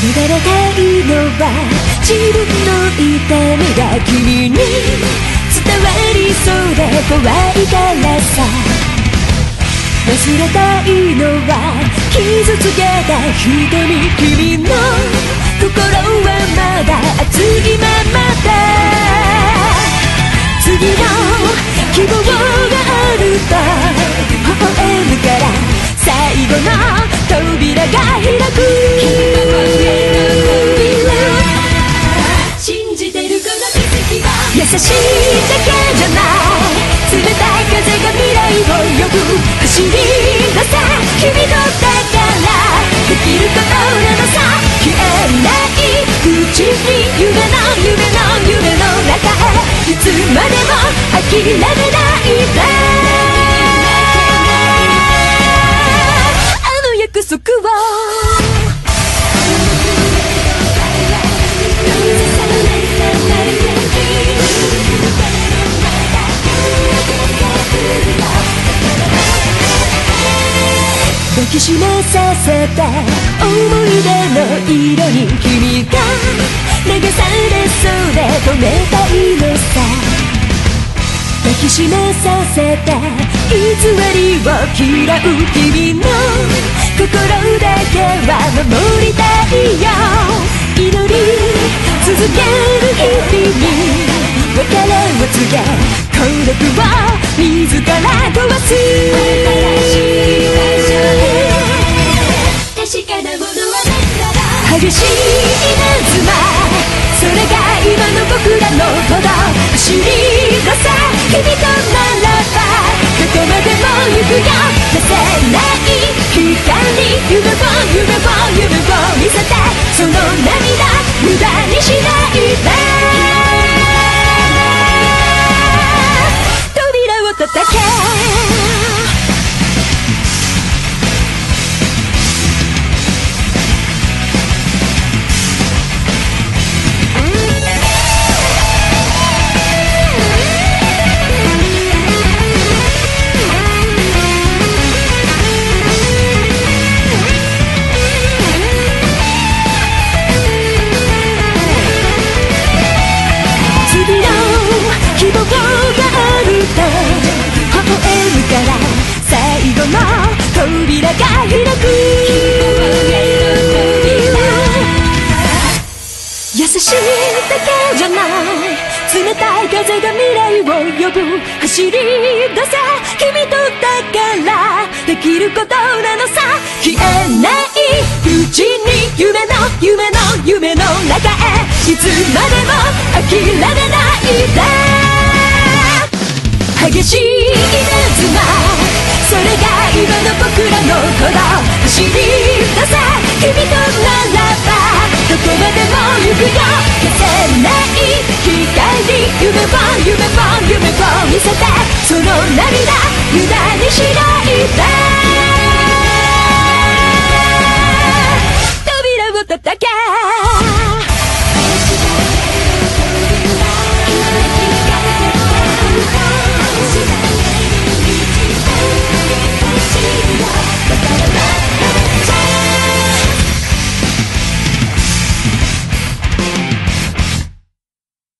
逃れたいのは自分の痛みが君に伝わりそうで怖いからさ。忘れたいのは傷つけた瞳君のいつまでも諦めない。であの約束を抱きしめさせた思い。出の色に君が流されそうで止めたいのさ抱きしめさせた偽りを嫌う君の心だけは守りたいよ。祈り続ける日々に別れを告げ孤独を自ら壊す確かなものは何だろう激しい稲妻夢を夢を夢を優しいだけじゃない冷たい風が未来を呼ぶ走り出せ君とだからできることなのさ消えないうちに夢の夢の夢の中へいつまでも諦めないで激しい稲妻それが今の僕らの頃走り出せ君とならばまでも行くよ消せない。光夢を夢を夢を見せて。その涙無駄にしないで。